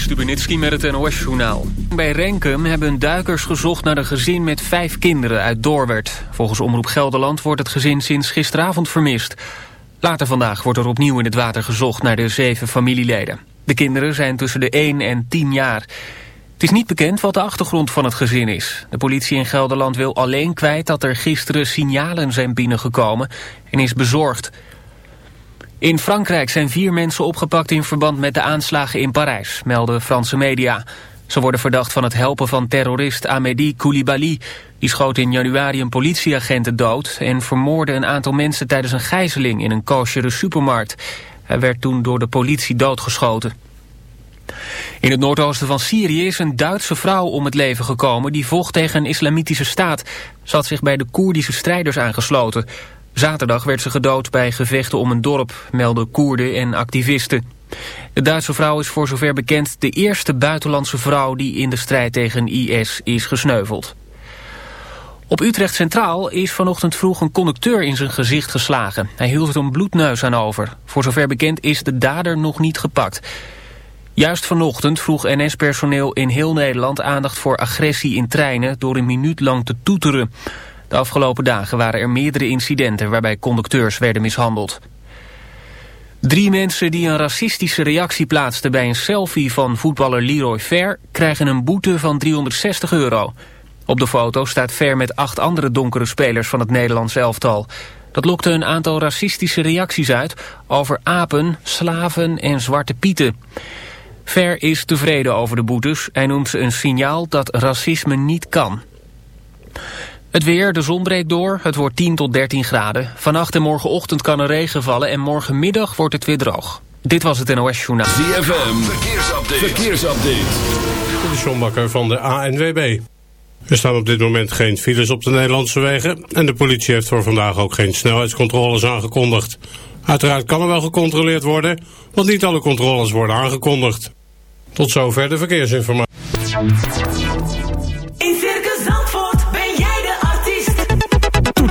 Stubenitski met het NOS-journaal. Bij Renkum hebben duikers gezocht naar een gezin met vijf kinderen uit Doorwerd. Volgens Omroep Gelderland wordt het gezin sinds gisteravond vermist. Later vandaag wordt er opnieuw in het water gezocht naar de zeven familieleden. De kinderen zijn tussen de 1 en 10 jaar. Het is niet bekend wat de achtergrond van het gezin is. De politie in Gelderland wil alleen kwijt dat er gisteren signalen zijn binnengekomen en is bezorgd. In Frankrijk zijn vier mensen opgepakt in verband met de aanslagen in Parijs, melden Franse media. Ze worden verdacht van het helpen van terrorist Amédi Koulibaly. Die schoot in januari een politieagent dood en vermoorde een aantal mensen tijdens een gijzeling in een koosjere supermarkt. Hij werd toen door de politie doodgeschoten. In het noordoosten van Syrië is een Duitse vrouw om het leven gekomen... die vocht tegen een islamitische staat. Ze had zich bij de Koerdische strijders aangesloten. Zaterdag werd ze gedood bij gevechten om een dorp, melden Koerden en activisten. De Duitse vrouw is voor zover bekend de eerste buitenlandse vrouw die in de strijd tegen IS is gesneuveld. Op Utrecht Centraal is vanochtend vroeg een conducteur in zijn gezicht geslagen. Hij hield er een bloedneus aan over. Voor zover bekend is de dader nog niet gepakt. Juist vanochtend vroeg NS-personeel in heel Nederland aandacht voor agressie in treinen door een minuut lang te toeteren. De afgelopen dagen waren er meerdere incidenten waarbij conducteurs werden mishandeld. Drie mensen die een racistische reactie plaatsten bij een selfie van voetballer Leroy Fair krijgen een boete van 360 euro. Op de foto staat Fair met acht andere donkere spelers van het Nederlands elftal. Dat lokte een aantal racistische reacties uit over apen, slaven en zwarte pieten. Ver is tevreden over de boetes. Hij noemt ze een signaal dat racisme niet kan. Het weer, de zon breekt door. Het wordt 10 tot 13 graden. Vannacht en morgenochtend kan er regen vallen en morgenmiddag wordt het weer droog. Dit was het NOS Journaal. ZFM, verkeersupdate. verkeersupdate. De Sjombakker van de ANWB. Er staan op dit moment geen files op de Nederlandse wegen... en de politie heeft voor vandaag ook geen snelheidscontroles aangekondigd. Uiteraard kan er wel gecontroleerd worden, want niet alle controles worden aangekondigd. Tot zover de verkeersinformatie.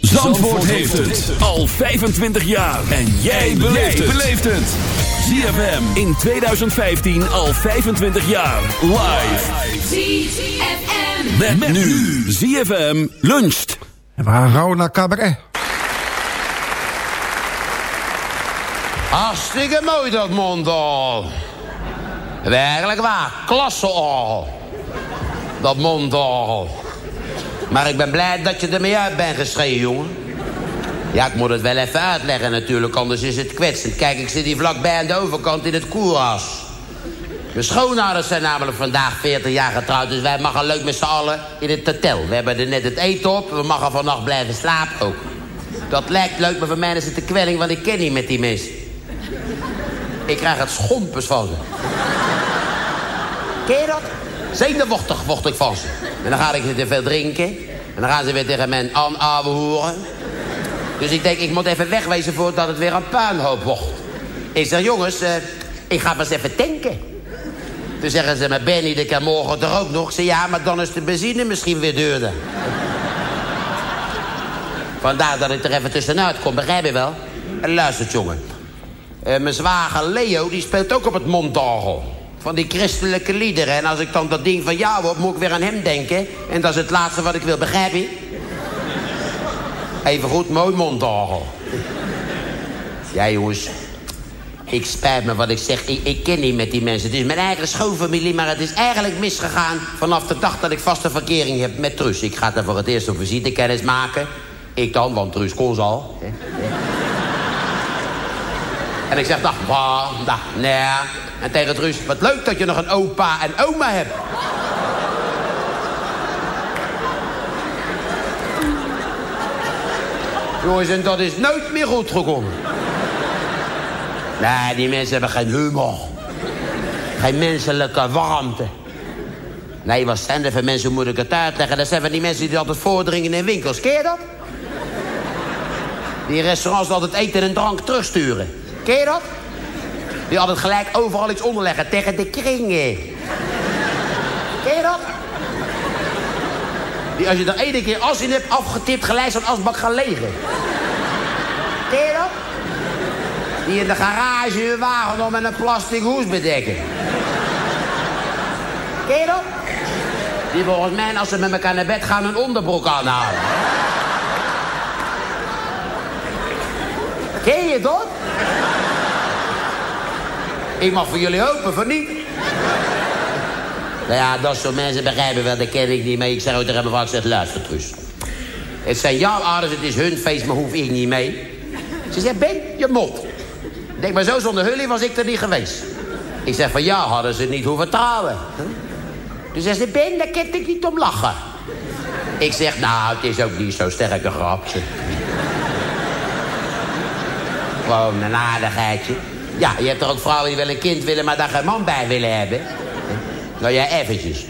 Zandvoort heeft het al 25 jaar. En jij beleeft het. ZFM in 2015 al 25 jaar. Live. ZFM. Met, nu. ZFM luncht. En we gaan gauw naar cabaret. Hartstikke mooi dat mondal. Werkelijk waar, klasse al. Dat mondal. Maar ik ben blij dat je ermee uit bent geschreven, jongen. Ja, ik moet het wel even uitleggen natuurlijk, anders is het kwetsend. Kijk, ik zit hier vlakbij aan de overkant in het koeras. Mijn schoonouders zijn namelijk vandaag 40 jaar getrouwd... dus wij mogen leuk met z'n allen in het hotel. We hebben er net het eten op, we mogen vannacht blijven slapen ook. Dat lijkt leuk, maar voor mij is het de kwelling, want ik ken niet met die mensen. Ik krijg het schompers van ze. Ken je dat? Zenuwachtig word ik van ze. En dan ga ik te veel drinken. En dan gaan ze weer tegen mij aan horen. Dus ik denk, ik moet even wegwezen voordat het weer een puinhoop wordt. Ik zeg, jongens, uh, ik ga maar eens even tanken. Toen zeggen ze, maar Benny, dat kan morgen toch ook nog? Ik zei, ja, maar dan is de benzine misschien weer duurder. Vandaar dat ik er even tussenuit kom, begrijp je wel? En luistert, jongen. Uh, mijn zwager Leo, die speelt ook op het mondorgel. Van die christelijke liederen. En als ik dan dat ding van jou heb, moet ik weer aan hem denken. En dat is het laatste wat ik wil, begrijp je? Even goed, mooi mondorgel. Ja, jongens. Ik spijt me wat ik zeg. Ik, ken niet met die mensen. Het is mijn eigen schoonfamilie, maar het is eigenlijk misgegaan... vanaf de dag dat ik vaste verkering heb met Trus. Ik ga er voor het eerst op visite kennis maken. Ik dan, want Truus kon al. En ik zeg, dag, bah, dag, nee. En tegen Truus, wat leuk dat je nog een opa en oma hebt. Jongens, en dat is nooit meer goed gekomen. Nee, die mensen hebben geen humor. Geen menselijke warmte. Nee, wat zijn er voor mensen, moet ik het uitleggen? Dat zijn van die mensen die altijd voordringen in winkels. Je dat? Die restaurants altijd eten en drank terugsturen. Je dat? Die altijd gelijk overal iets onderleggen tegen de kringen. Ken je dat? Die als je er één keer as in hebt afgetipt, gelijk zo'n asbak gaan legen. Ken je dat? Die in de garage hun wagen nog met een plastic hoes bedekken. Ken je dat? Die volgens mij, als ze met elkaar naar bed gaan, een onderbroek aanhalen. Ken je dat? Ik mag voor jullie hopen, van niet. Nou ja, dat soort mensen begrijpen wel, dat ken ik niet mee. Ik zeg ook tegen mijn zeg, luister, Truus. Het zijn jouw ouders, het is hun feest, maar hoef ik niet mee. Ze zegt, Ben, je mot. Denk maar zo, zonder hullie was ik er niet geweest. Ik zeg, van jou hadden ze niet hoeven trouwen. Dus zegt ze, Ben, daar kent ik niet om lachen. Ik zeg, nou, het is ook niet zo sterke grap. Gewoon een aardigheidje. Ja, je hebt er ook vrouwen die wel een kind willen, maar daar geen man bij willen hebben. Nou ja, eventjes.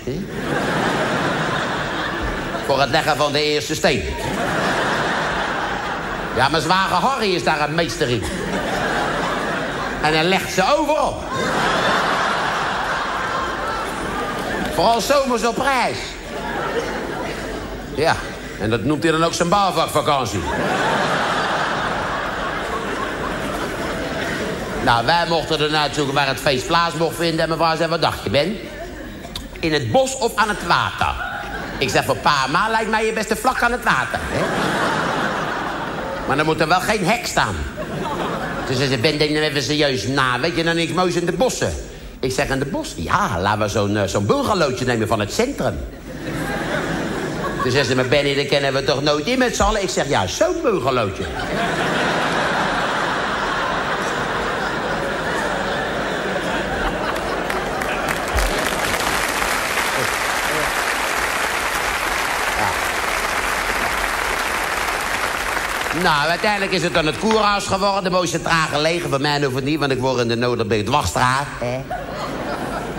Voor het leggen van de eerste steen. Ja, mijn zware Harry is daar een meester in. En hij legt ze overal. Vooral zomers op reis. Ja, en dat noemt hij dan ook zijn bouwvakvakantie. Nou, wij mochten er uitzoeken waar het feest plaats mocht vinden. En mevrouw zei, wat dacht je, Ben? In het bos of aan het water? Ik zeg, voor pa ma lijkt mij je beste vlak aan het water. Hè? Maar dan moet er wel geen hek staan. Dus ze Ben, denk dan even serieus na. Weet je nou niks moois in de bossen? Ik zeg, in de bossen? Ja, laten we zo'n uh, zo'n bungalowtje nemen van het centrum. Toen zei ze, maar Benny, dat kennen we toch nooit in met z'n allen? Ik zeg, ja, zo'n bungalowtje. Nou, uiteindelijk is het dan het koerhuis geworden. De mooiste trage gelegen. Bij mij hoeft het niet, want ik word in de Noorderbeek dwarsstraat. Hè.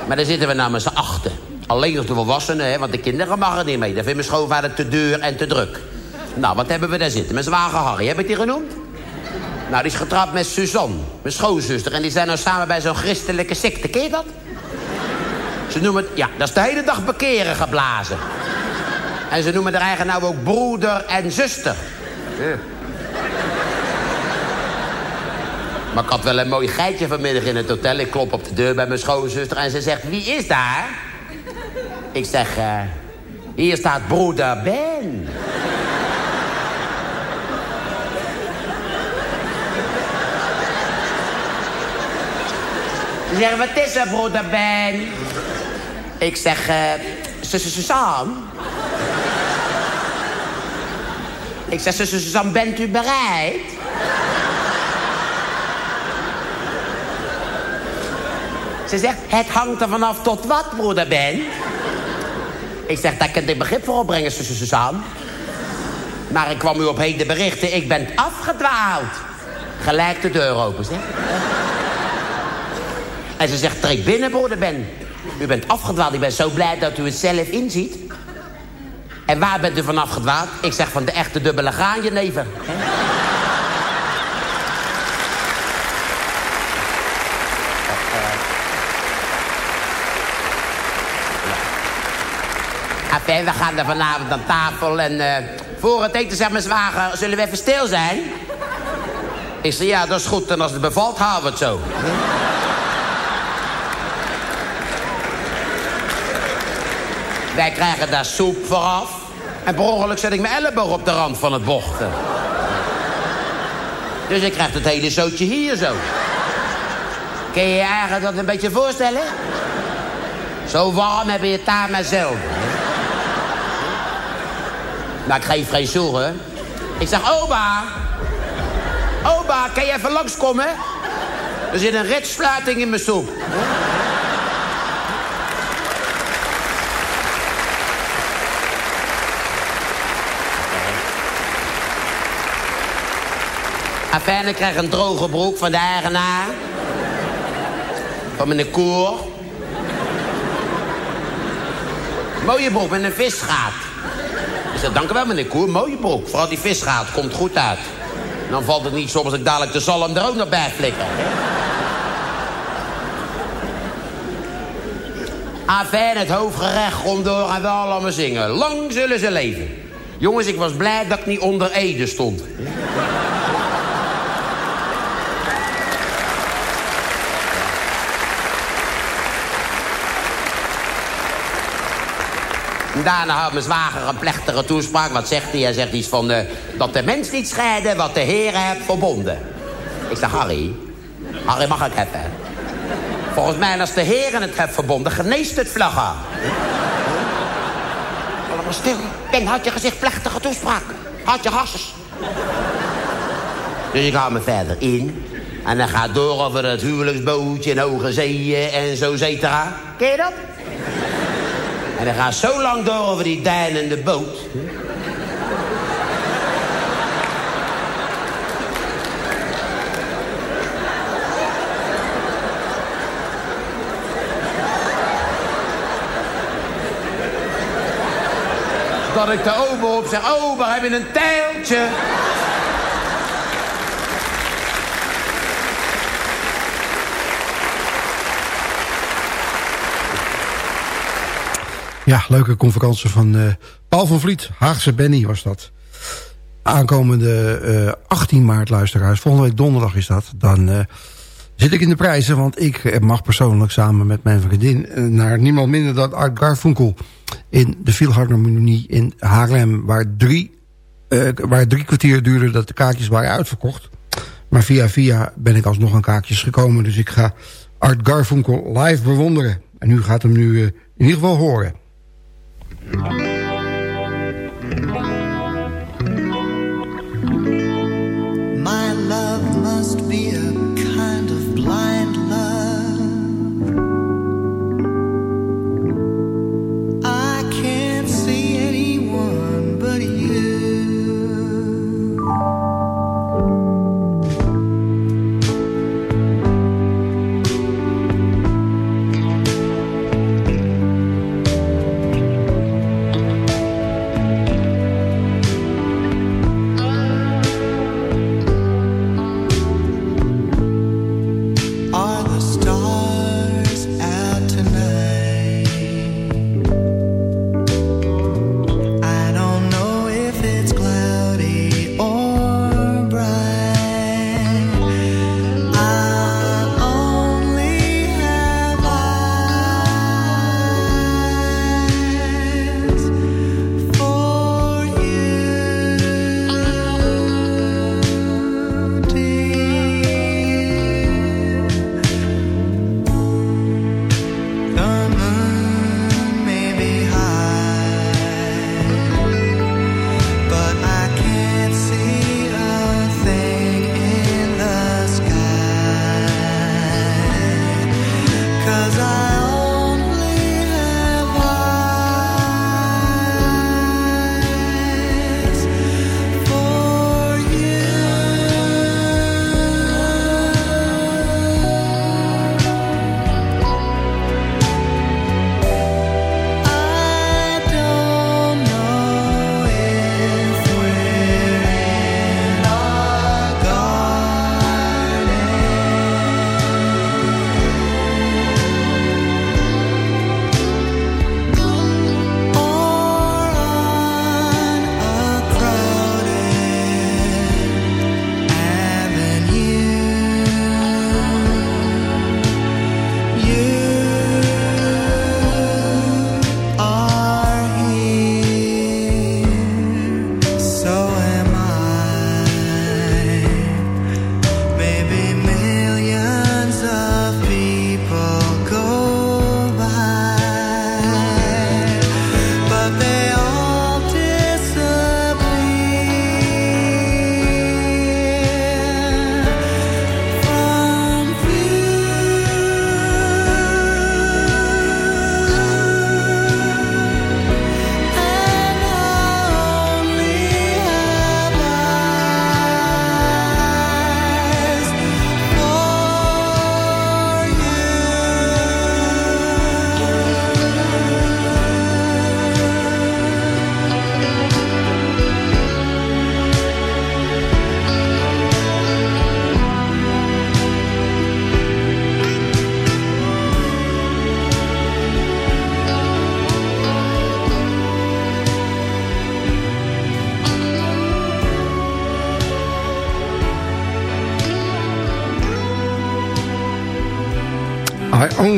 Maar daar zitten we namens z'n achten. Alleen nog de volwassenen, hè, want de kinderen mag er niet mee. Daar vindt mijn schoonvader te duur en te druk. Nou, wat hebben we daar zitten? Mijn zwager Harry, heb ik die genoemd? Nou, die is getrouwd met Suzanne, mijn schoonzuster. En die zijn nou samen bij zo'n christelijke secte. Ken je dat? Ze noemen het, ja, dat is de hele dag bekeren geblazen. En ze noemen haar eigen nou ook broeder en zuster. Ja. Maar ik had wel een mooi geitje vanmiddag in het hotel. Ik klop op de deur bij mijn schoonzuster en ze zegt... Wie is daar? Ik zeg... Uh, hier staat broeder Ben. Ze zegt, wat is er, broeder Ben? Ik zeg, uh, Suzanne. Ik zeg, Suzanne, bent u bereid? Ze zegt, het hangt er vanaf tot wat, broeder Ben? Ik zeg, daar kan ik begrip voor opbrengen, zuster Suzanne. Maar ik kwam u op heden berichten, ik ben afgedwaald. Gelijk de deur open, zeg. En ze zegt, treed binnen, broeder Ben. U bent afgedwaald, ik ben zo blij dat u het zelf inziet. En waar bent u van afgedwaald? Ik zeg, van de echte dubbele gaanjenever. Enfin, we gaan er vanavond aan tafel en uh, voor het eten zegt mijn zwager... zullen we even stil zijn? Ik zei, ja, dat is goed. En als het bevalt, halen we het zo. Wij krijgen daar soep vooraf. En per ongeluk zet ik mijn elleboog op de rand van het bochten. Dus ik krijg het hele zootje hier zo. Kun je je eigenlijk dat een beetje voorstellen? Zo warm heb je het daar maar zelf. Nou, ik geef geen zorgen. Ik zeg, opa. Opa, kan je even langskomen? Er zit een ritsluiting in mijn soep. Afijn, ik krijg een droge broek van de eigenaar. Van mijn koer. Mooie broek met een visgaat. Ik zeg, dank u wel, meneer Koer. Mooie broek. Vooral die visgaat. Komt goed uit. dan valt het niet zo als ik dadelijk de zalm er ook nog bij flikker. Afijn, het hoofdgerecht komt door en we allemaal zingen. Lang zullen ze leven. Jongens, ik was blij dat ik niet onder Ede stond. Daarna had mijn zwager een plechtige toespraak. Wat zegt hij? Hij zegt iets van... Uh, dat de mens niet scheiden wat de heren heeft verbonden. Ik zeg, Harry... Harry, mag ik even? Volgens mij, als de heren het hebben verbonden... geneest het vlaggen. Allemaal stil. Ben, had je gezicht plechtige toespraak. Had je hasses. Dus ik hou me verder in. En dan gaat door over het huwelijksbootje en hoge zeeën en zo cetera. Ken je dat? En hij gaat zo lang door over die deinende boot. Dat ik de ober op zeg, ober, heb je een tijltje? Ja, leuke conferentie van uh, Paul van Vliet. Haagse Benny was dat. Aankomende uh, eh, 18 maart, luisteraars. Volgende week donderdag is dat. Dan uh, zit ik in de prijzen. Want ik mag persoonlijk samen met mijn vriendin... naar niemand minder dan Art Garfunkel... in de Philharmonie in Haarlem... waar drie, waar drie kwartier duurde dat de kaartjes waren uitverkocht. Maar via via ben ik alsnog aan kaartjes gekomen. Dus ik ga Art Garfunkel live bewonderen. En u gaat hem nu in ieder geval horen. Thank you.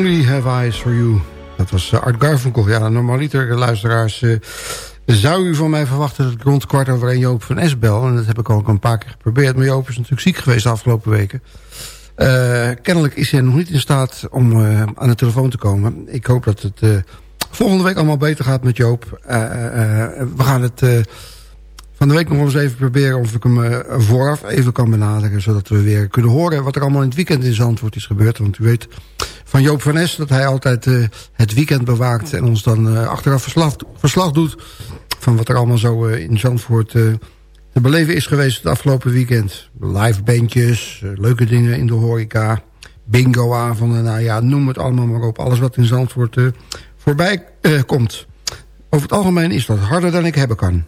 Only Have Eyes For You. Dat was Art Garfunkel. Ja, normaliter, luisteraars... Uh, zou u van mij verwachten dat ik rond kwart over een Joop van S. En dat heb ik ook een paar keer geprobeerd. Maar Joop is natuurlijk ziek geweest de afgelopen weken. Kennelijk is hij nog niet in staat om aan de telefoon te komen. Ik hoop dat het volgende week allemaal beter gaat met Joop. we gaan het van de week nog eens even proberen of ik hem vooraf even kan benaderen. Zodat we weer kunnen horen wat er allemaal in het weekend in Zandvoort is gebeurd. Want u weet van Joop van Es dat hij altijd het weekend bewaakt. En ons dan achteraf verslag, verslag doet van wat er allemaal zo in Zandvoort te beleven is geweest het afgelopen weekend. Live bandjes, eh, leuke dingen in de horeca, bingoavonden, nou ja, noem het allemaal maar op. Alles wat in Zandvoort voorbij komt. Over het algemeen is dat harder dan ik hebben kan.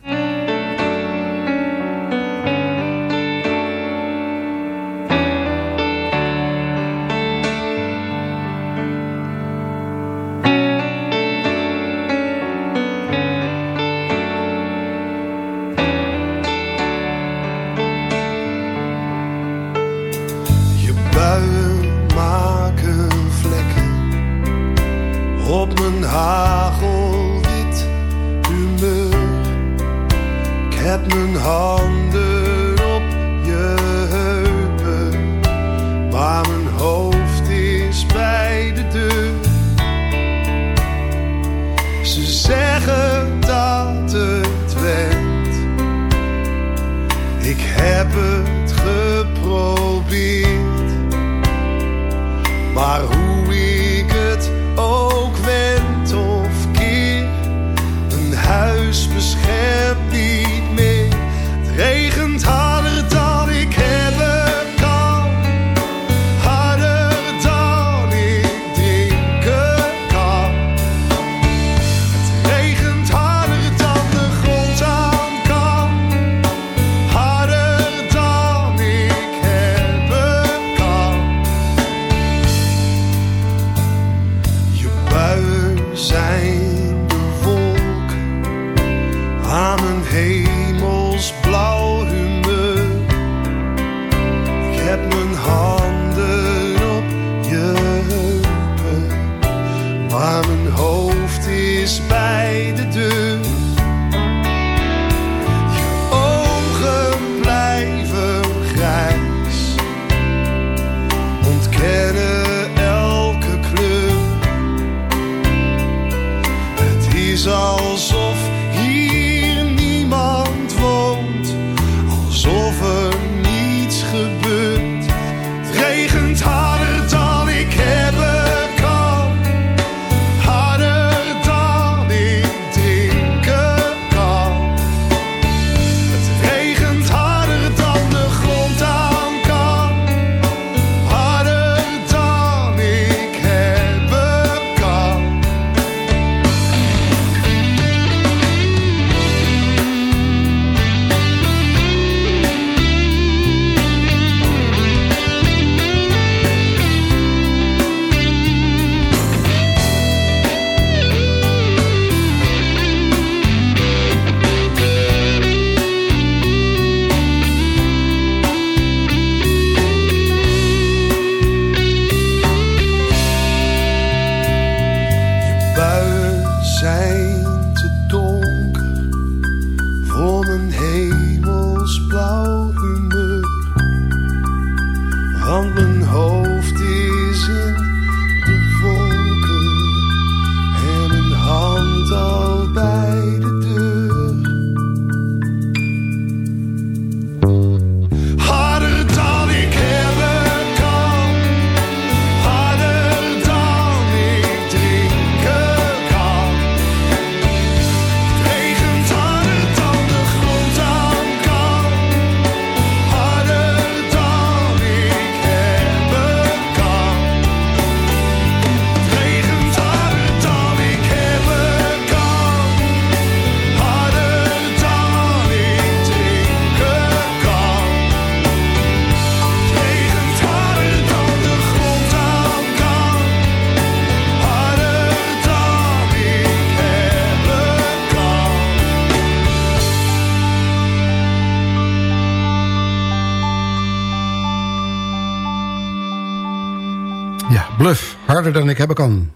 Dan ik hebben kan.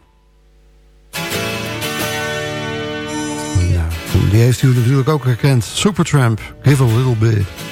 Die heeft u natuurlijk ook herkend. Supertramp, Give a Little Bit.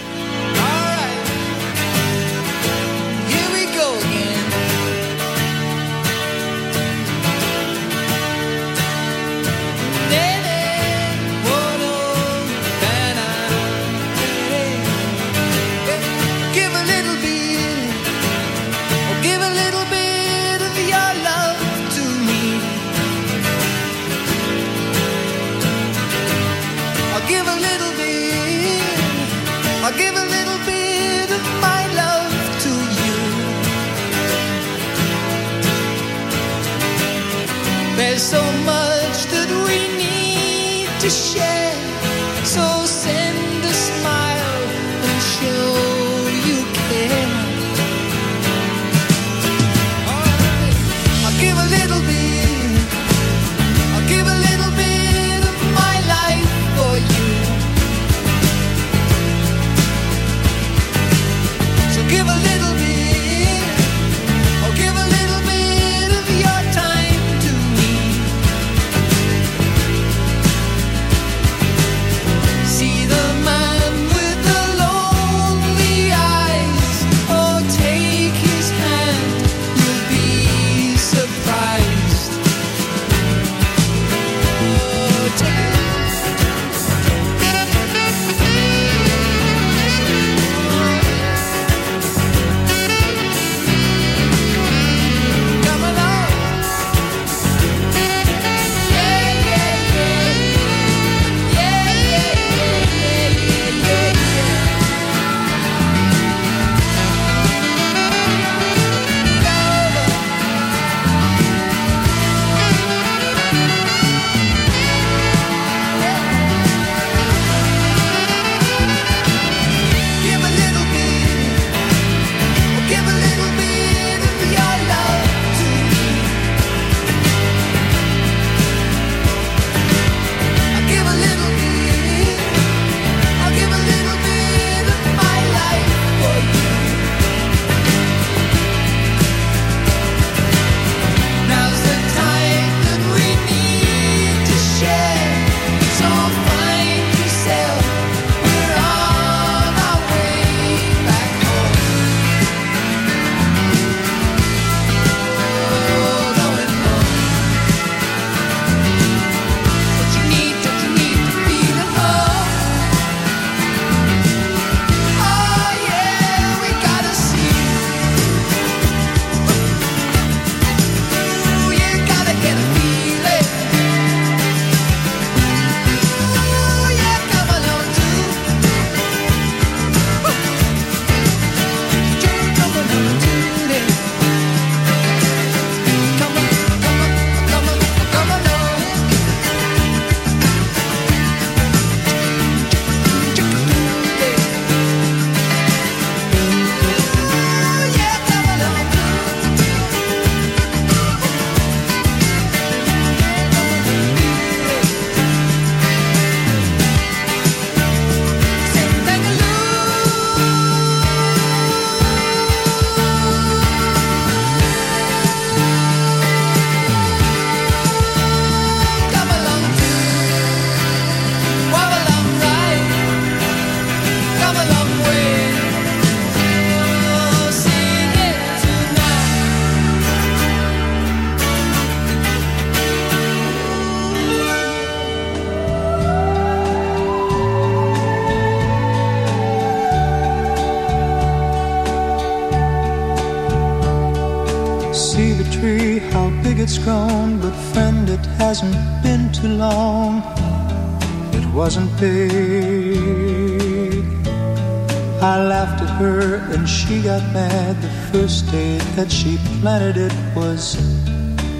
First day that she planted it was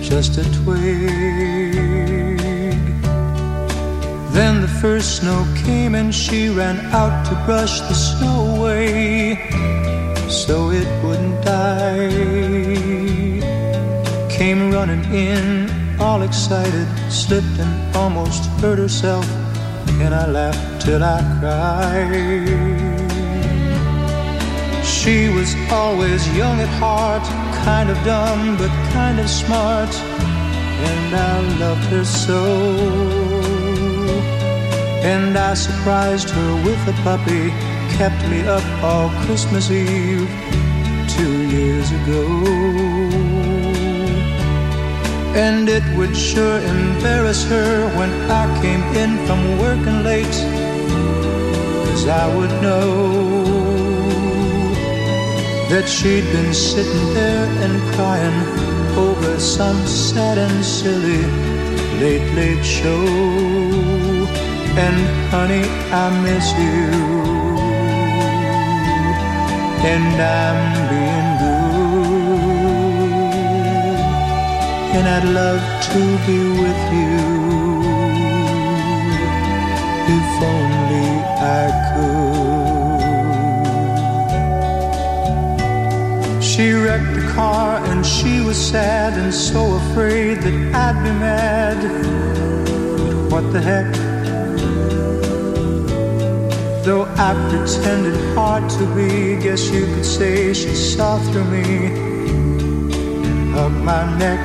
just a twig. Then the first snow came and she ran out to brush the snow away so it wouldn't die. Came running in all excited, slipped and almost hurt herself and I laughed till I cried. She was always young at heart, kind of dumb but kind of smart, and I loved her so. And I surprised her with a puppy, kept me up all Christmas Eve two years ago. And it would sure embarrass her when I came in from working late, cause I would know that she'd been sitting there and crying over some sad and silly late, late show. And honey, I miss you. And I'm being good. And I'd love to be with you car and she was sad and so afraid that I'd be mad. But what the heck? Though I pretended hard to be, guess you could say she saw through me and hugged my neck.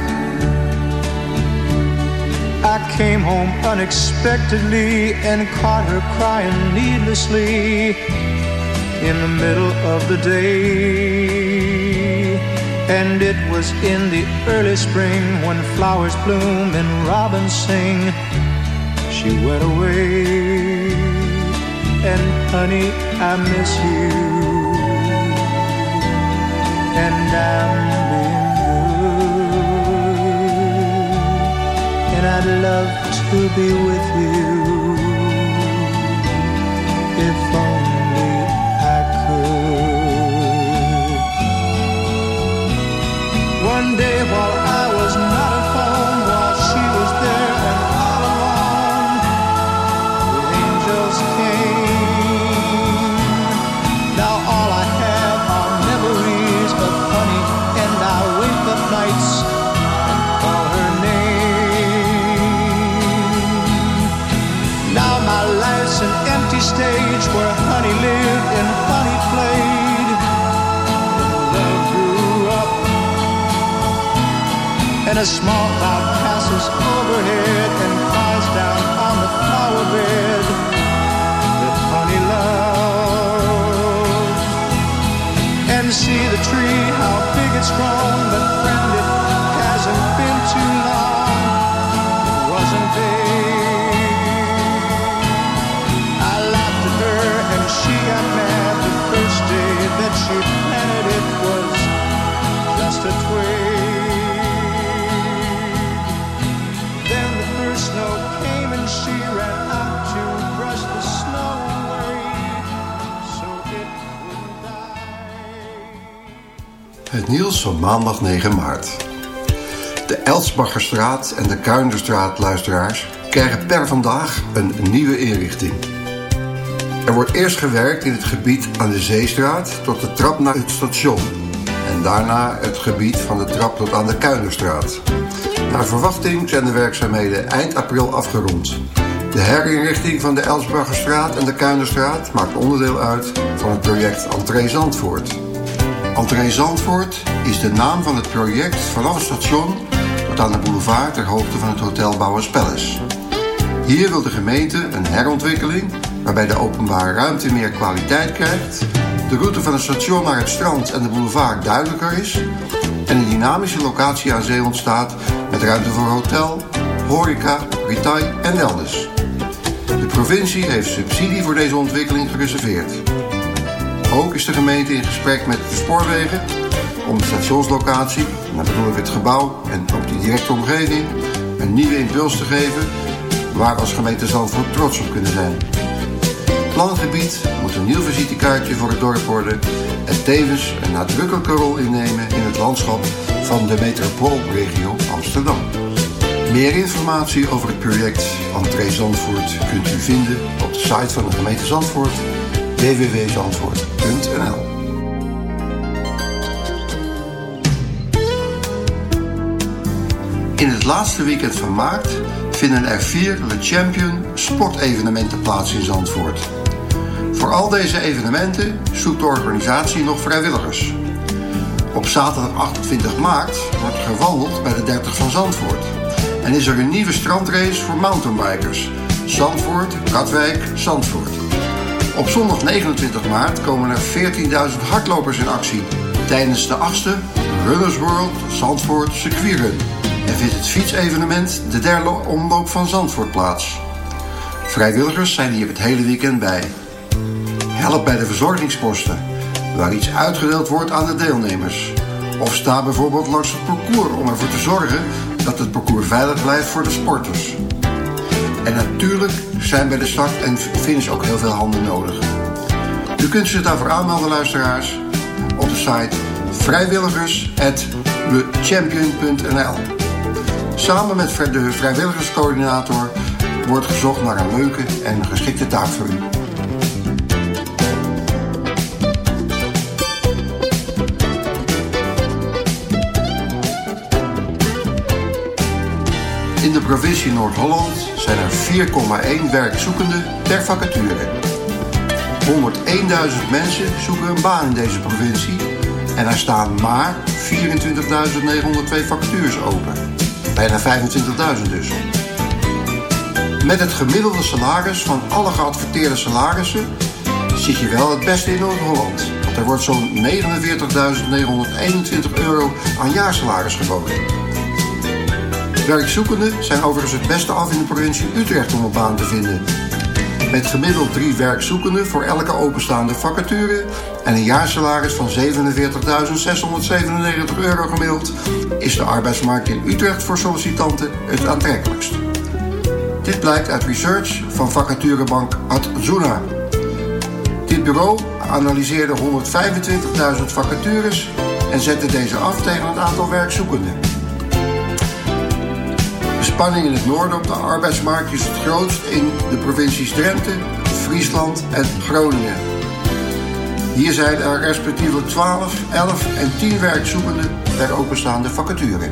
I came home unexpectedly and caught her crying needlessly in the middle of the day. And it was in the early spring when flowers bloom and robins sing. She went away and honey, I miss you. And I'm being good. And I'd love to be with you. A small cloud Nieuws van maandag 9 maart. De Elsbacherstraat en de Kuinderstraat luisteraars krijgen per vandaag een nieuwe inrichting. Er wordt eerst gewerkt in het gebied aan de Zeestraat tot de trap naar het station. En daarna het gebied van de trap tot aan de Kuinderstraat. Naar verwachting zijn de werkzaamheden eind april afgerond. De herinrichting van de Elsbacherstraat en de Kuinderstraat maakt onderdeel uit van het project Entree Zandvoort. Entree Zandvoort is de naam van het project vanaf het station tot aan de boulevard ter hoogte van het Hotel Bouwers Palace. Hier wil de gemeente een herontwikkeling waarbij de openbare ruimte meer kwaliteit krijgt, de route van het station naar het strand en de boulevard duidelijker is en een dynamische locatie aan zee ontstaat met ruimte voor hotel, horeca, retail en wellness. De provincie heeft subsidie voor deze ontwikkeling gereserveerd. Ook is de gemeente in gesprek met de spoorwegen om de stationslocatie, dan bedoel ik het gebouw en ook de directe omgeving, een nieuwe impuls te geven waar we als gemeente Zandvoort trots op kunnen zijn. Plangebied moet een nieuw visitekaartje voor het dorp worden en tevens een nadrukkelijke rol innemen in het landschap van de metropoolregio Amsterdam. Meer informatie over het project Entree Zandvoort kunt u vinden op de site van de gemeente Zandvoort www.zandvoort.nl In het laatste weekend van maart vinden er vier Le Champion sportevenementen plaats in Zandvoort. Voor al deze evenementen zoekt de organisatie nog vrijwilligers. Op zaterdag 28 maart wordt gewandeld bij de 30 van Zandvoort. En is er een nieuwe strandrace voor mountainbikers. Zandvoort, Katwijk, Zandvoort. Op zondag 29 maart komen er 14.000 hardlopers in actie. Tijdens de 8e Runners World Zandvoort Circuitrun. En vindt het fietsevenement de derde omloop van Zandvoort plaats. Vrijwilligers zijn hier het hele weekend bij. Help bij de verzorgingsposten, waar iets uitgedeeld wordt aan de deelnemers. Of sta bijvoorbeeld langs het parcours om ervoor te zorgen dat het parcours veilig blijft voor de sporters. En natuurlijk zijn bij de start en finish ook heel veel handen nodig. U kunt zich daarvoor aanmelden, luisteraars, op de site vrijwilligers.thechampion.nl. Samen met de vrijwilligerscoördinator wordt gezocht naar een leuke en geschikte taak voor u. In de provincie Noord-Holland zijn er 4,1 werkzoekenden per vacature. 101.000 mensen zoeken een baan in deze provincie en er staan maar 24.902 vacatures open. Bijna 25.000 dus. Met het gemiddelde salaris van alle geadverteerde salarissen zit je wel het beste in Noord-Holland. Want er wordt zo'n 49.921 euro aan jaarsalaris geboden. Werkzoekenden zijn overigens het beste af in de provincie Utrecht om een baan te vinden. Met gemiddeld drie werkzoekenden voor elke openstaande vacature en een jaarsalaris van 47.697 euro gemiddeld is de arbeidsmarkt in Utrecht voor sollicitanten het aantrekkelijkst. Dit blijkt uit research van vacaturebank Adzuna. Dit bureau analyseerde 125.000 vacatures en zette deze af tegen het aantal werkzoekenden. Spanning in het noorden op de arbeidsmarkt is het grootst in de provincies Drenthe, Friesland en Groningen. Hier zijn er respectievelijk 12, 11 en 10 werkzoekenden per openstaande vacature.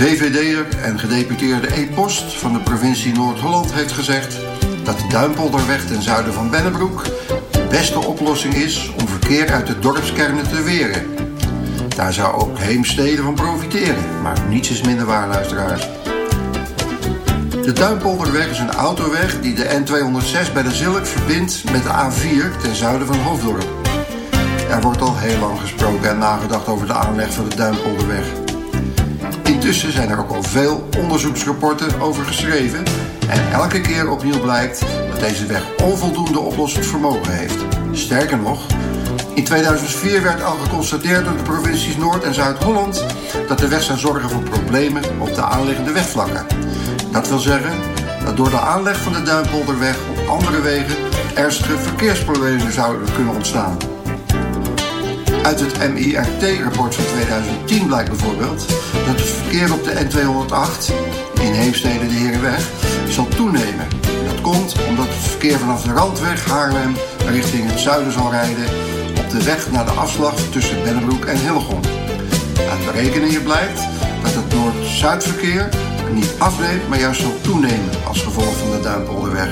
VVD'er en gedeputeerde E-Post van de provincie Noord-Holland heeft gezegd dat de Duimpolderweg ten zuiden van Bennebroek de beste oplossing is om verkeer uit de dorpskernen te weren. Daar zou ook Heemstede van profiteren, maar niets is minder waar, luisteraars. De Duimpolderweg is een autoweg die de N206 bij de Zilk verbindt met de A4 ten zuiden van Hoofddorp. Er wordt al heel lang gesproken en nagedacht over de aanleg van de Duimpolderweg. Intussen zijn er ook al veel onderzoeksrapporten over geschreven en elke keer opnieuw blijkt dat deze weg onvoldoende oplossend vermogen heeft. Sterker nog, in 2004 werd al geconstateerd door de provincies Noord- en Zuid-Holland dat de weg zou zorgen voor problemen op de aanliggende wegvlakken. Dat wil zeggen dat door de aanleg van de Duimpolderweg op andere wegen ernstige verkeersproblemen zouden kunnen ontstaan. Uit het MIRT-rapport van 2010 blijkt bijvoorbeeld dat het verkeer op de N208 in Heemstede de Herenweg zal toenemen. Dat komt omdat het verkeer vanaf de Randweg Haarlem richting het zuiden zal rijden op de weg naar de afslag tussen Bennebroek en Hillegom. Uit berekeningen blijkt dat het Noord-Zuidverkeer niet afneemt, maar juist zal toenemen als gevolg van de Duimpolderweg.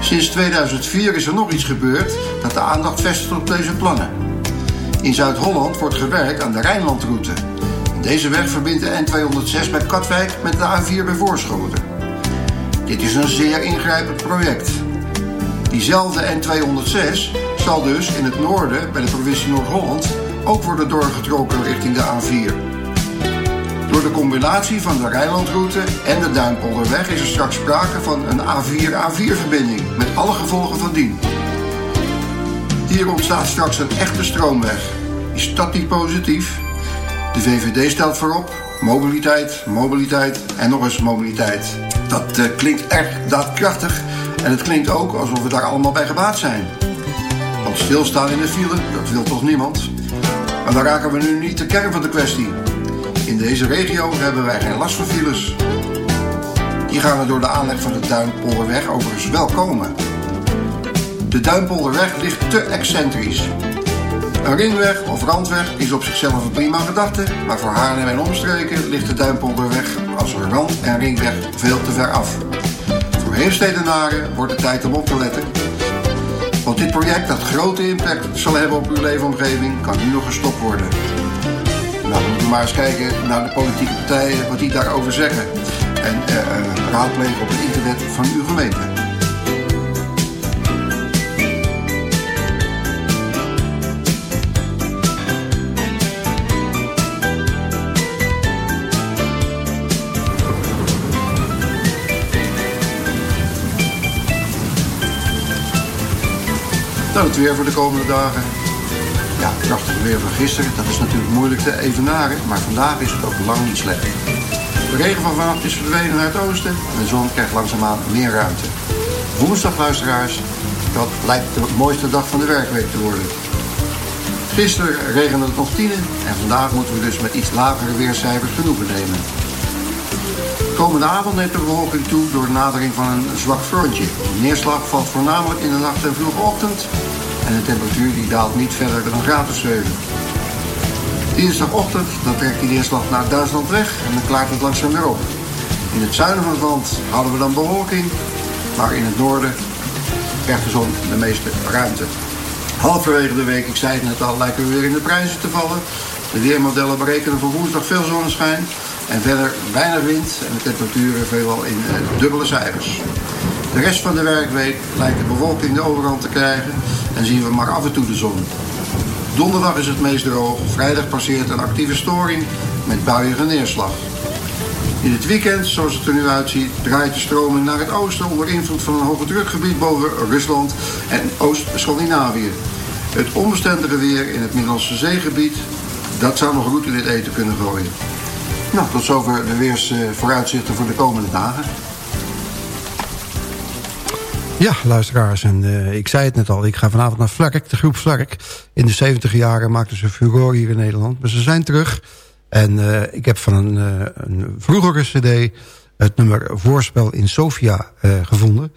Sinds 2004 is er nog iets gebeurd dat de aandacht vestigt op deze plannen. In Zuid-Holland wordt gewerkt aan de Rijnlandroute. Deze weg verbindt de N206 bij Katwijk met de A4 bij Voorschoten. Dit is een zeer ingrijpend project. Diezelfde N206 zal dus in het noorden, bij de provincie Noord-Holland, ook worden doorgetrokken richting de A4. Door de combinatie van de Rijnlandroute en de Duimpolderweg is er straks sprake van een A4-A4-verbinding met alle gevolgen van dien. Hier ontstaat straks een echte stroomweg. Is dat niet positief? De VVD stelt voorop mobiliteit, mobiliteit en nog eens mobiliteit. Dat uh, klinkt erg daadkrachtig en het klinkt ook alsof we daar allemaal bij gebaat zijn. Want stilstaan in de file, dat wil toch niemand? Maar dan raken we nu niet de kern van de kwestie. In deze regio hebben wij geen last van files. Die gaan er door de aanleg van de Duinpolderweg overigens wel komen. De Duinpolderweg ligt te excentrisch. Een ringweg of randweg is op zichzelf een prima gedachte, maar voor Haarlem en omstreken ligt de Duimpolderweg als rand- en ringweg veel te ver af. Voor Heemstedenaren wordt het tijd om op te letten. Want dit project dat grote impact zal hebben op uw leefomgeving kan nu nog gestopt worden. Nou, we maar eens kijken naar de politieke partijen, wat die daarover zeggen. En eh, eh, raadplegen op het internet van uw gemeente. Dan het weer voor de komende dagen. Ja, prachtig weer van gisteren. Dat is natuurlijk moeilijk te evenaren, maar vandaag is het ook lang niet slecht. De regen van vannacht is verdwenen naar het oosten en de zon krijgt langzaamaan meer ruimte. Woensdag, luisteraars, dat lijkt de mooiste dag van de werkweek te worden. Gisteren regende het nog tienen en vandaag moeten we dus met iets lagere weercijfers genoegen nemen. Komende avond neemt de bewolking toe door de nadering van een zwak frontje. De neerslag valt voornamelijk in de nacht en vroege ochtend en de temperatuur die daalt niet verder dan een graad of 7. Dinsdagochtend dan trekt die neerslag naar Duitsland weg en dan klaart het langzaam weer op. In het zuiden van het land hadden we dan bewolking, maar in het noorden krijgt de zon de meeste ruimte. Halverwege de week, ik zei het net al, lijken we weer in de prijzen te vallen. De weermodellen berekenen voor woensdag veel zonneschijn en verder weinig wind en de temperaturen veelal in eh, dubbele cijfers. De rest van de werkweek lijkt de bewolking de overhand te krijgen en zien we maar af en toe de zon. Donderdag is het meest droog, vrijdag passeert een actieve storing met buiige neerslag. In het weekend, zoals het er nu uitziet, draait de stroming naar het oosten onder invloed van een hoge drukgebied boven Rusland en Oost-Scandinavië. Het onbestendige weer in het Middellandse zeegebied, dat zou nog roet in het eten kunnen gooien. Nou, tot zover de weersvooruitzichten voor de komende dagen. Ja, luisteraars, en uh, ik zei het net al, ik ga vanavond naar Flark, de groep Flark. In de 70 jaren maakten ze furore hier in Nederland, maar ze zijn terug. En uh, ik heb van een, uh, een, vroegere cd het nummer Voorspel in Sofia gevonden.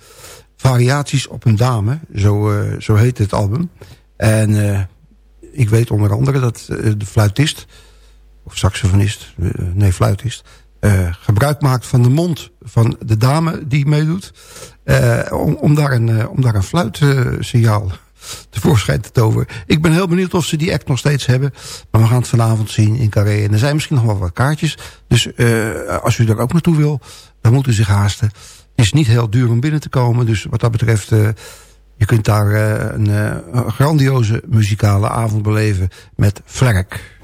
Variaties op een dame, zo, zo heet het album. En ik weet onder andere dat de fluitist, of saxofonist, nee fluitist... gebruik maakt van de mond van de dame die meedoet... Uh, om, om, daar een, om daar een fluitsignaal tevoorschijn te toveren. Ik ben heel benieuwd of ze die act nog steeds hebben. Maar we gaan het vanavond zien in Carré. En er zijn misschien nog wel wat kaartjes. Dus als u daar ook naartoe wil, dan moet u zich haasten. Het is niet heel duur om binnen te komen. Dus wat dat betreft, je kunt daar een, een grandioze muzikale avond beleven met Flerk.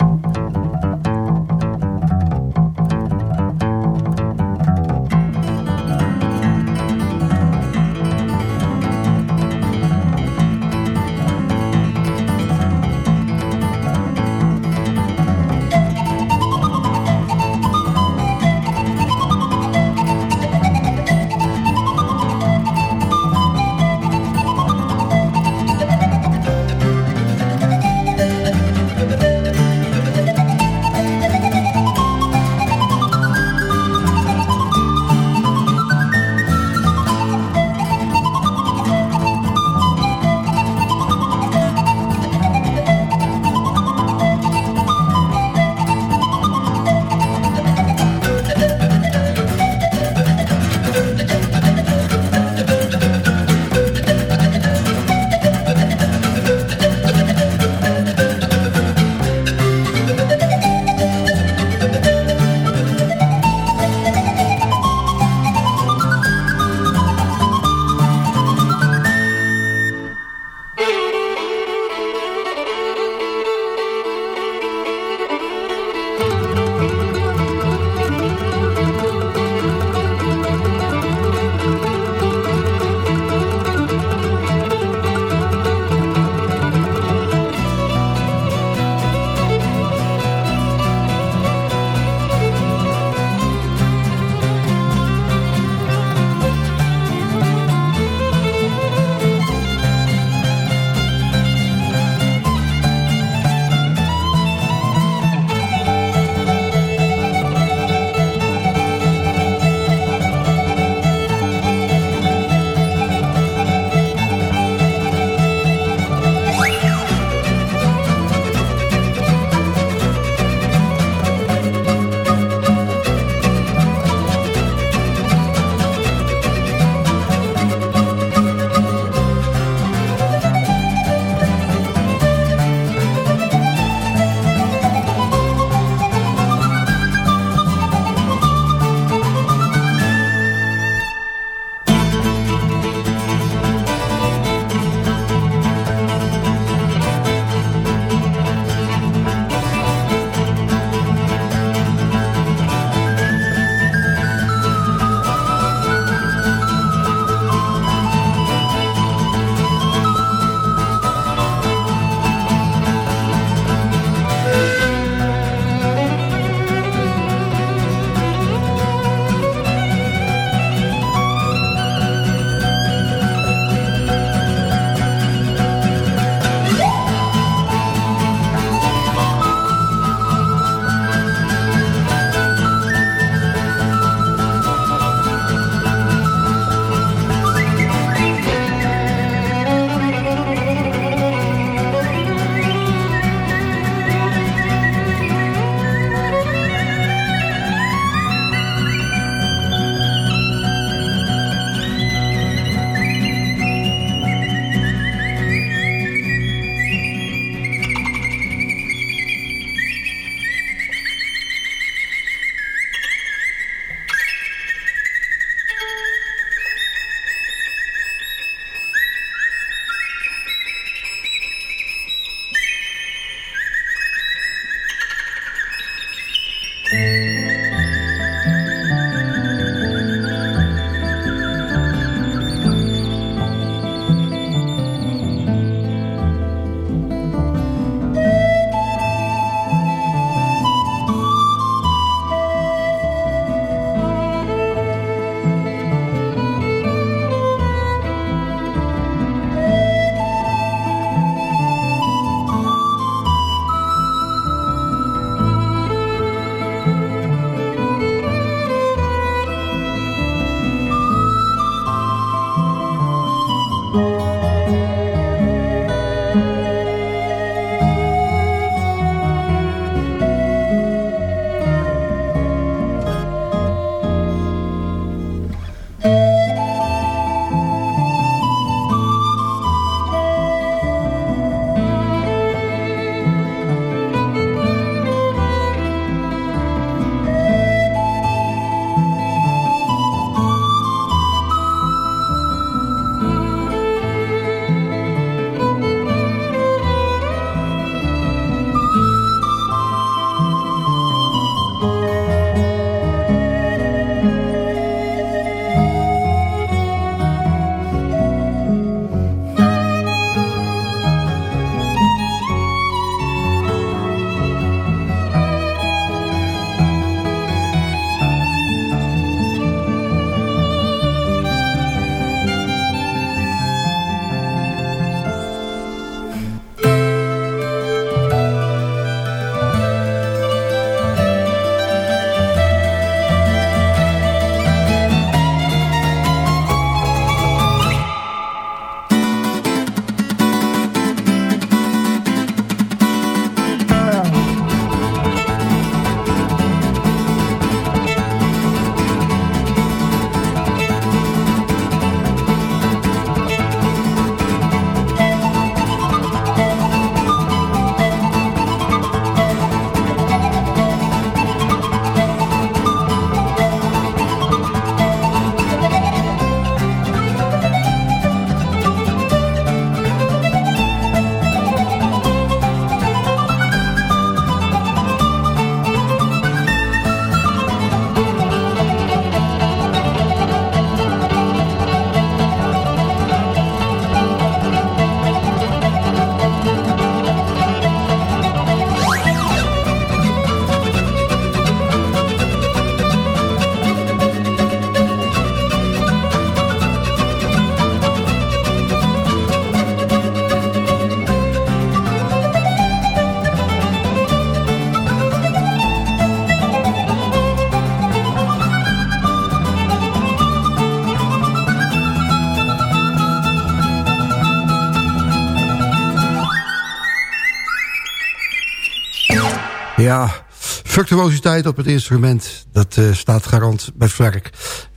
Ja, virtuositeit op het instrument, dat uh, staat garant bij Vlerk.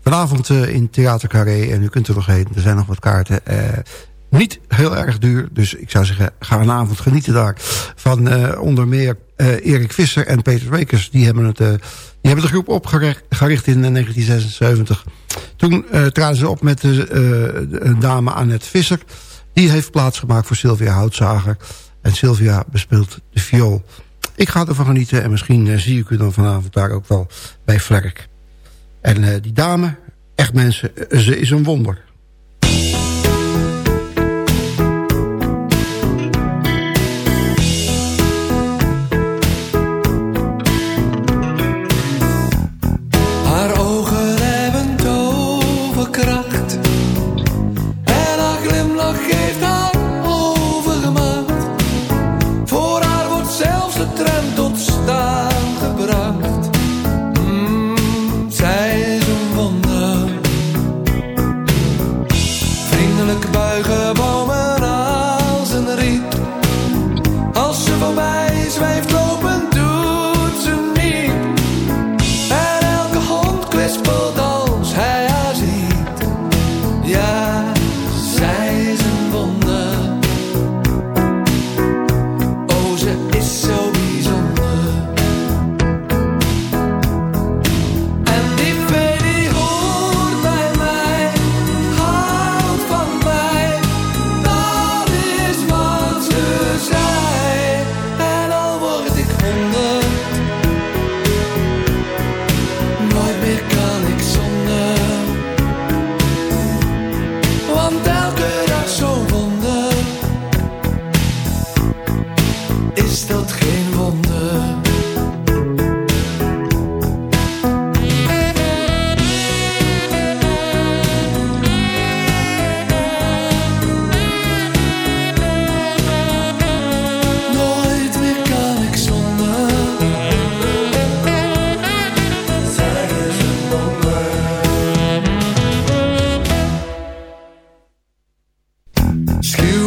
Vanavond uh, in Theater Carré, en u kunt er nog heen, er zijn nog wat kaarten. Uh, niet heel erg duur, dus ik zou zeggen, ga een avond genieten daar. Van onder meer Erik Visser en Peter Wekers, die hebben, het, die hebben de groep opgericht in 1976. Toen traden ze op met de dame Annette Visser. Die heeft plaatsgemaakt voor Sylvia Houtzager. En Sylvia bespeelt de viool. Ik ga ervan genieten en misschien uh, zie ik u dan vanavond daar ook wel bij Vlerk. En uh, die dame, echt mensen, ze is een wonder.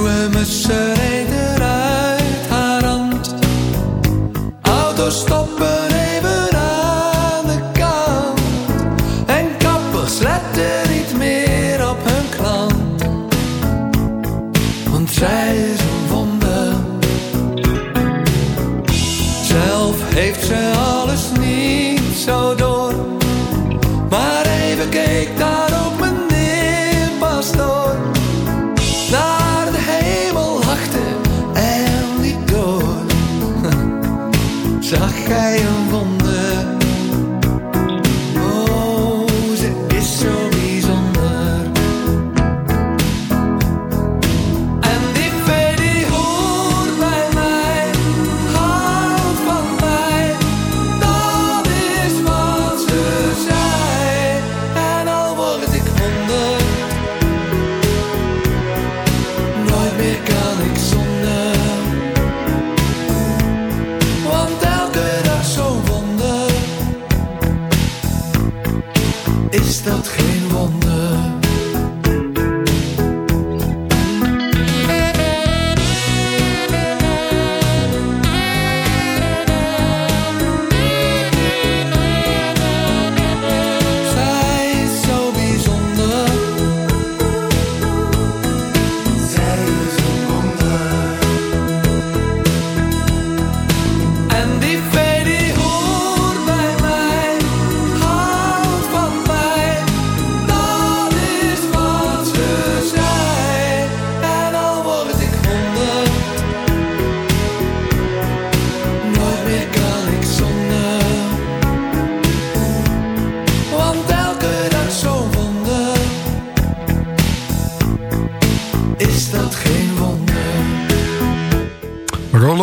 czułem szereg Zag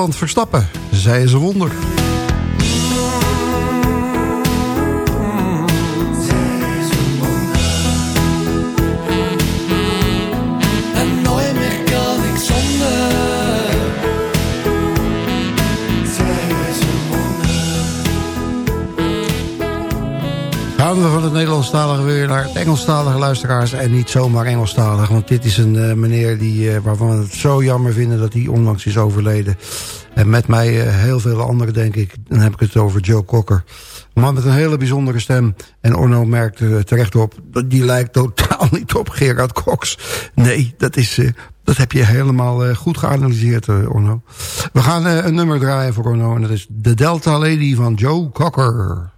Verstappen. Zij is een wonder. Weer naar Engelstalige luisteraars. En niet zomaar Engelstalig. Want dit is een uh, meneer die, uh, waarvan we het zo jammer vinden dat hij onlangs is overleden. En met mij uh, heel veel anderen denk ik. Dan heb ik het over Joe Cocker. Een man met een hele bijzondere stem. En Orno merkt terecht op. Die lijkt totaal niet op Gerard Cox. Nee, dat is... Dat heb je helemaal goed geanalyseerd, Orno. We gaan een nummer draaien voor Orno. En dat is The Delta Lady van Joe Cocker.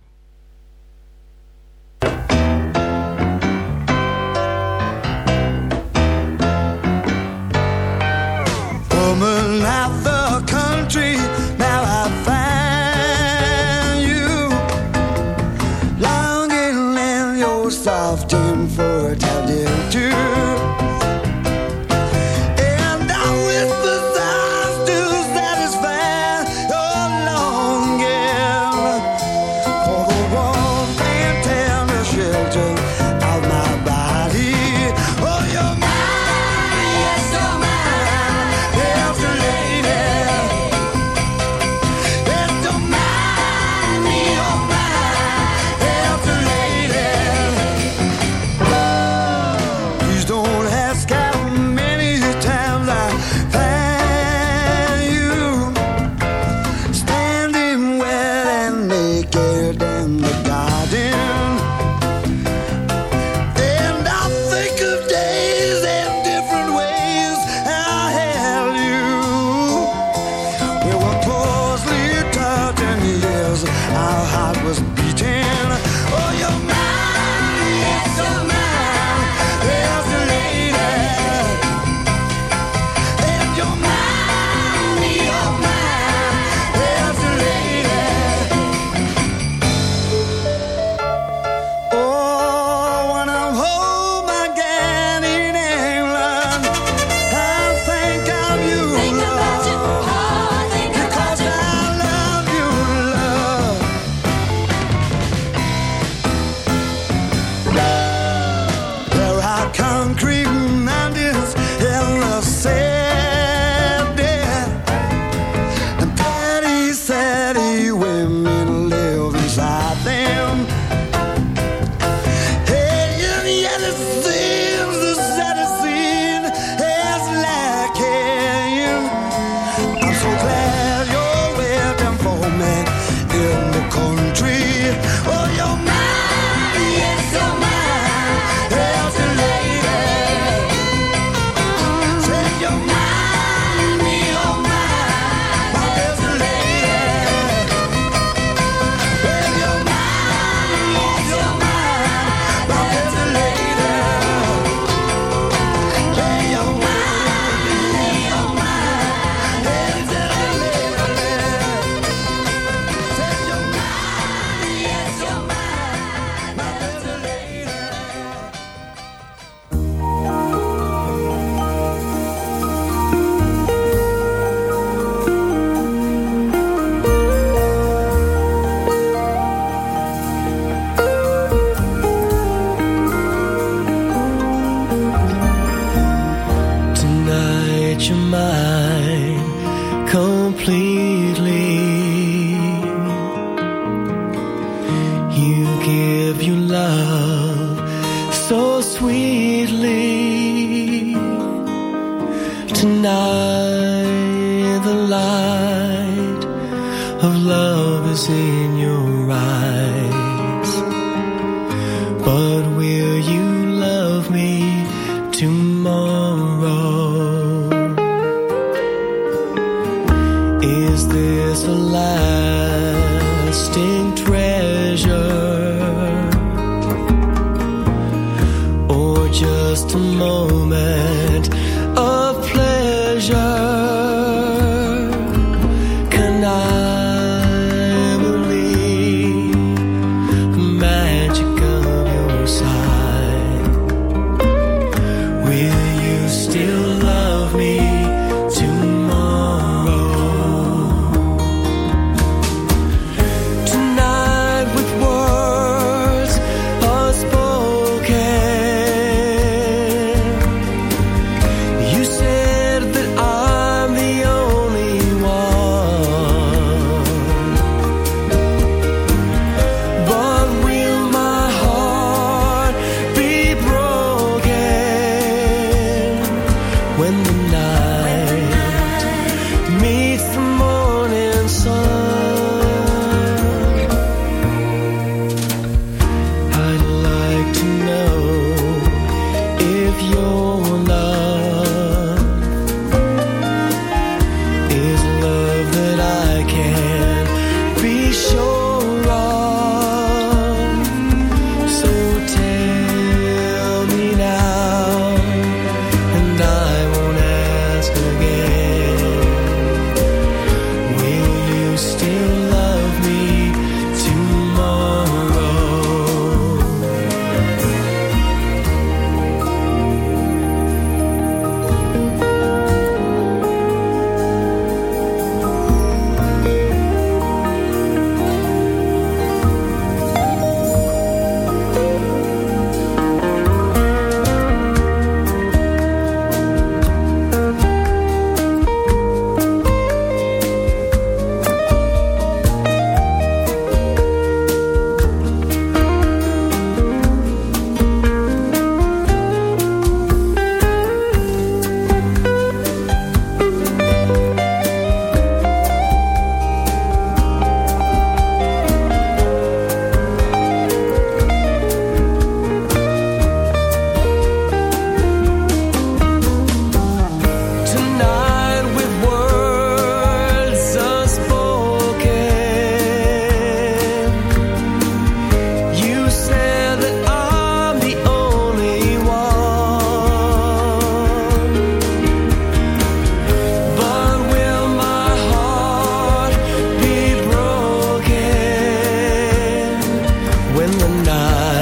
when the night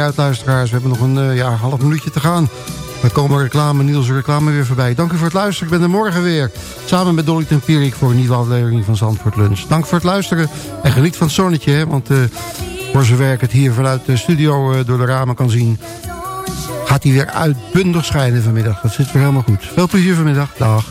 uit, luisteraars. We hebben nog een uh, ja, half minuutje te gaan. Dan komen reclame, Niels reclame weer voorbij. Dank u voor het luisteren. Ik ben er morgen weer. Samen met Dolly Tempierik voor een nieuwe aflevering van Zandvoort Lunch. Dank voor het luisteren. En geniet van het zonnetje, hè, want uh, voor zover ik het hier vanuit de studio uh, door de ramen kan zien... gaat hij weer uitbundig schijnen vanmiddag. Dat zit weer helemaal goed. Veel plezier vanmiddag. Dag.